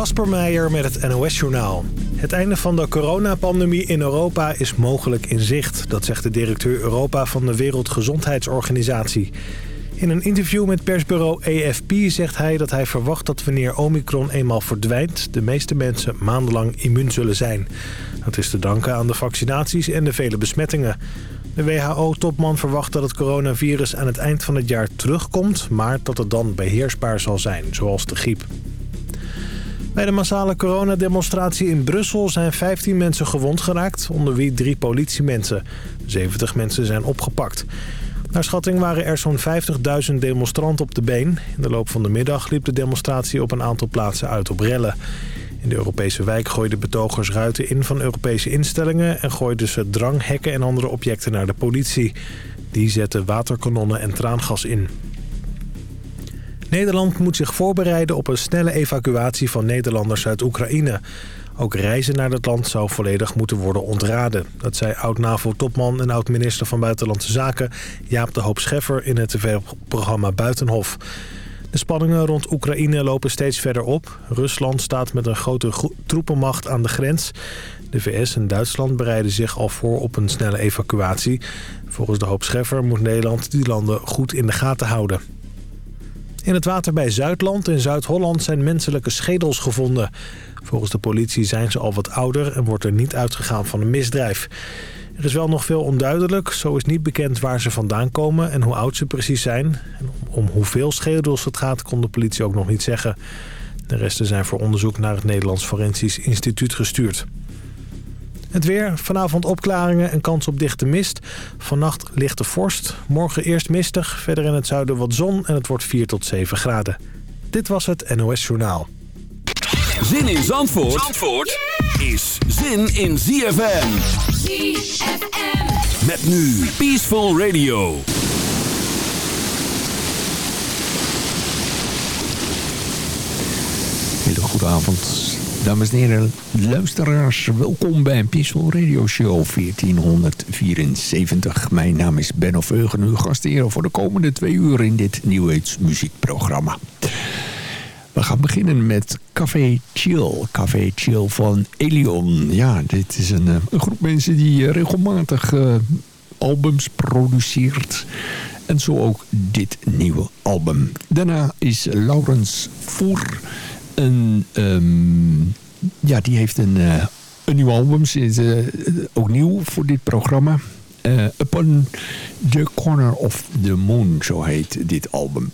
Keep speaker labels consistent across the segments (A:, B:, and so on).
A: Kasper Meijer met het NOS-journaal. Het einde van de coronapandemie in Europa is mogelijk in zicht. Dat zegt de directeur Europa van de Wereldgezondheidsorganisatie. In een interview met persbureau AFP zegt hij dat hij verwacht dat wanneer Omicron eenmaal verdwijnt... de meeste mensen maandenlang immuun zullen zijn. Dat is te danken aan de vaccinaties en de vele besmettingen. De WHO-topman verwacht dat het coronavirus aan het eind van het jaar terugkomt... maar dat het dan beheersbaar zal zijn, zoals de griep. Bij de massale coronademonstratie in Brussel zijn 15 mensen gewond geraakt... onder wie drie politiemensen. 70 mensen zijn opgepakt. Naar schatting waren er zo'n 50.000 demonstranten op de been. In de loop van de middag liep de demonstratie op een aantal plaatsen uit op rellen. In de Europese wijk gooiden betogers ruiten in van Europese instellingen... en gooiden ze dranghekken en andere objecten naar de politie. Die zetten waterkanonnen en traangas in. Nederland moet zich voorbereiden op een snelle evacuatie van Nederlanders uit Oekraïne. Ook reizen naar het land zou volledig moeten worden ontraden. Dat zei oud-NAVO-topman en oud-minister van Buitenlandse Zaken Jaap de Hoop Scheffer in het tv-programma Buitenhof. De spanningen rond Oekraïne lopen steeds verder op. Rusland staat met een grote troepenmacht aan de grens. De VS en Duitsland bereiden zich al voor op een snelle evacuatie. Volgens de Hoop Scheffer moet Nederland die landen goed in de gaten houden. In het water bij Zuidland en Zuid-Holland zijn menselijke schedels gevonden. Volgens de politie zijn ze al wat ouder en wordt er niet uitgegaan van een misdrijf. Er is wel nog veel onduidelijk. Zo is niet bekend waar ze vandaan komen en hoe oud ze precies zijn. En om hoeveel schedels het gaat kon de politie ook nog niet zeggen. De resten zijn voor onderzoek naar het Nederlands Forensisch Instituut gestuurd. Het weer, vanavond opklaringen en kans op dichte mist. Vannacht lichte vorst. Morgen eerst mistig, verder in het zuiden wat zon en het wordt 4 tot 7 graden. Dit was het NOS Journaal.
B: Zin in Zandvoort, Zandvoort is zin in ZFM.
C: ZFM.
B: Met nu Peaceful Radio.
D: Hele goede avond. Dames en heren, luisteraars, welkom bij Peaceful Radio Show 1474. Mijn naam is Ben of Eugen, uw gastheer voor de komende twee uur in dit New muziekprogramma. We gaan beginnen met Café Chill. Café Chill van Elion. Ja, dit is een, eh, een groep mensen die eh, regelmatig uh, albums produceert. En zo ook dit nieuwe album. Daarna is Laurens Voer een, um, ja, die heeft een, uh, een nieuw album. Is uh, ook nieuw voor dit programma. Uh, Upon the Corner of the Moon, zo heet dit album.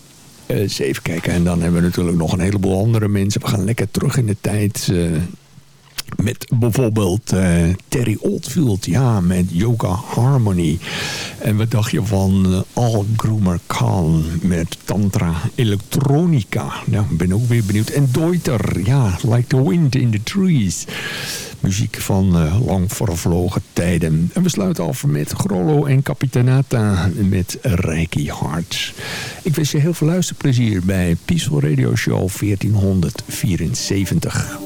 D: eens even kijken. En dan hebben we natuurlijk nog een heleboel andere mensen. We gaan lekker terug in de tijd. Met bijvoorbeeld uh, Terry Oldfield, ja, met Yoga Harmony. En wat dacht je van uh, Al Groomer Khan met Tantra Electronica? Nou, ik ben ook weer benieuwd. En Deuter, ja, Like the Wind in the Trees. Muziek van uh, lang vervlogen tijden. En we sluiten af met Grollo en Capitanata met Reiki Heart. Ik wens je heel veel luisterplezier bij Peaceful Radio Show 1474.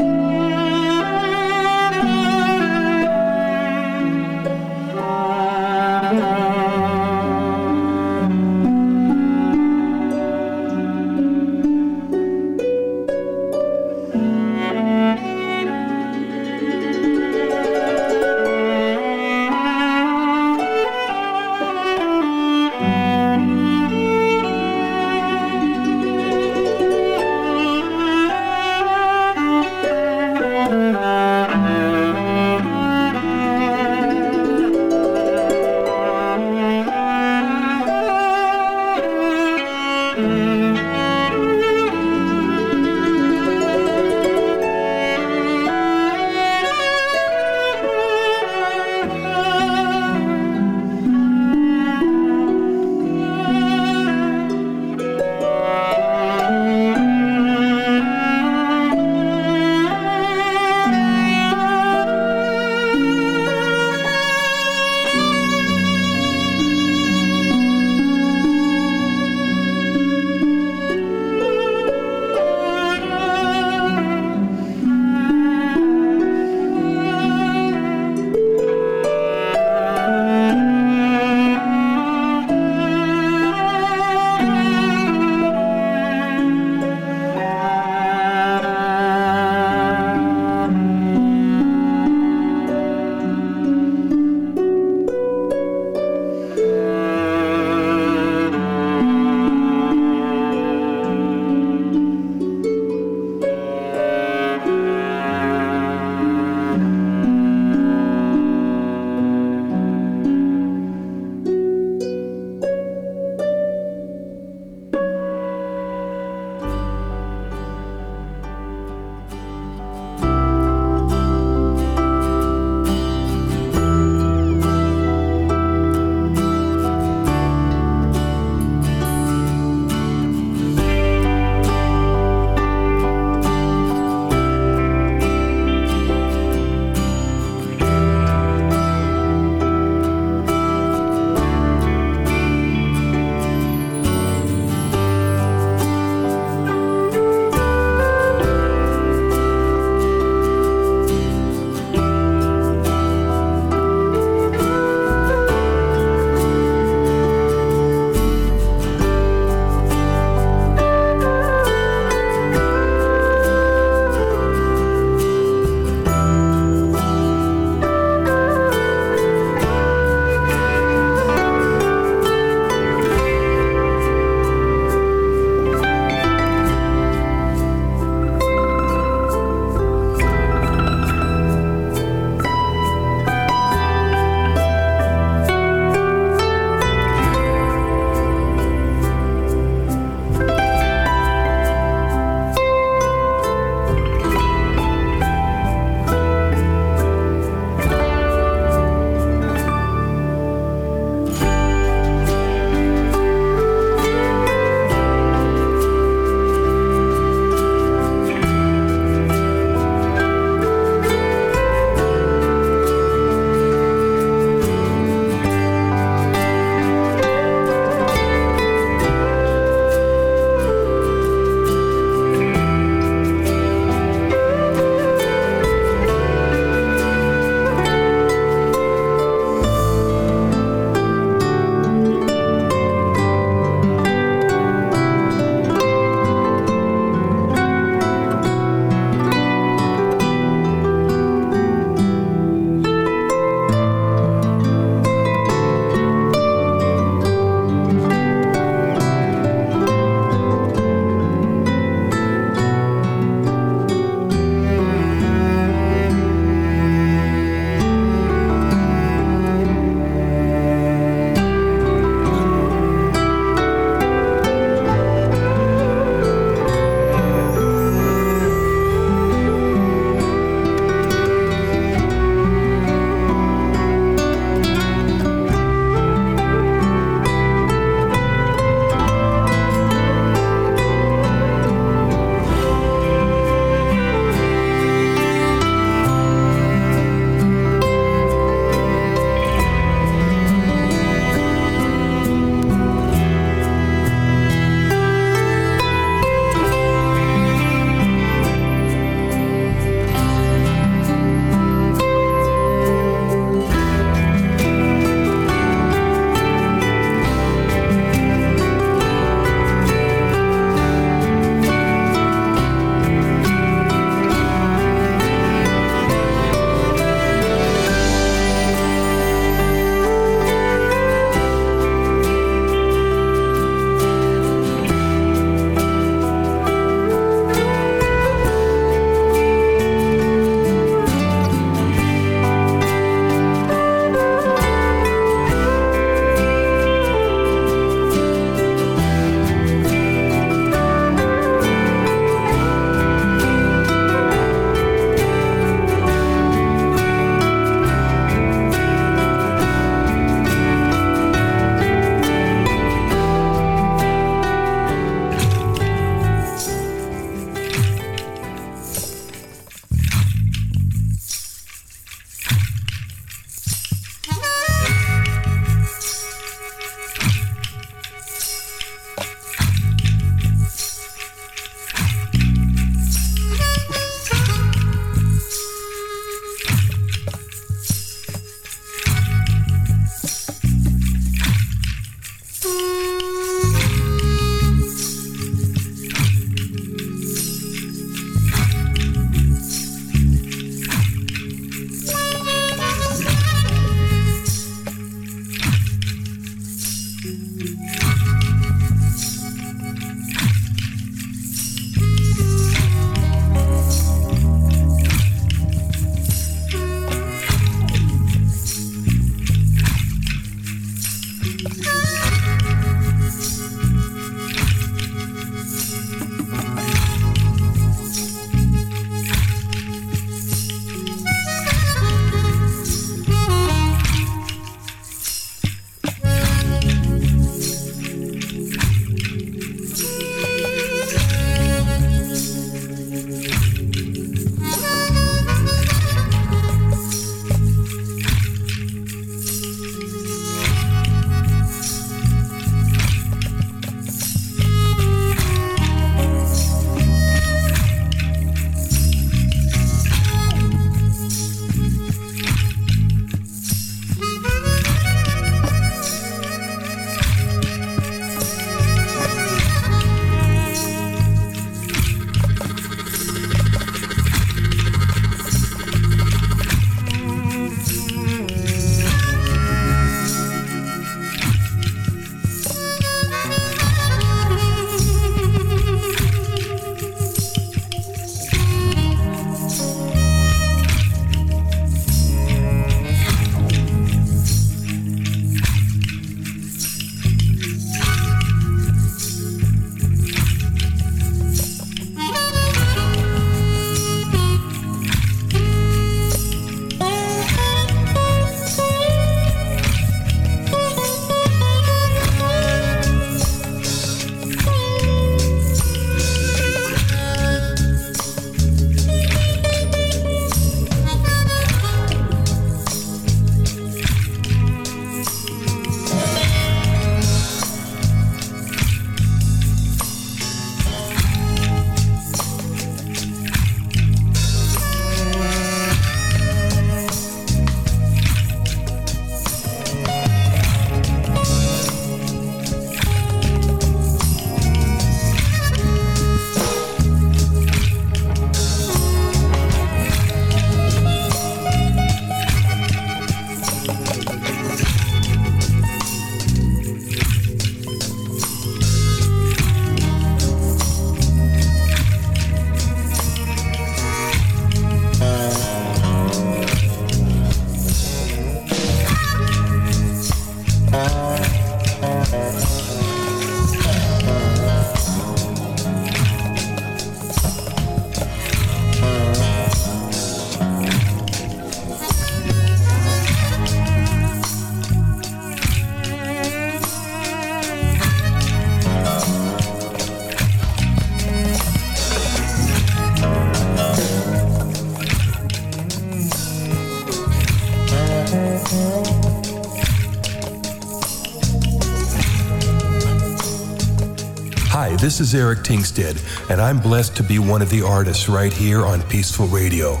E: This is Eric Tingstead, and I'm blessed to be one of the artists right here on Peaceful Radio.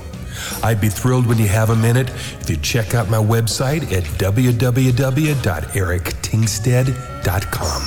E: I'd be thrilled when you have a minute if you check out my website at www.erictingstead.com.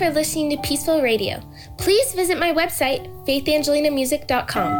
F: for listening to Peaceful Radio. Please visit my website, faithangelinamusic.com.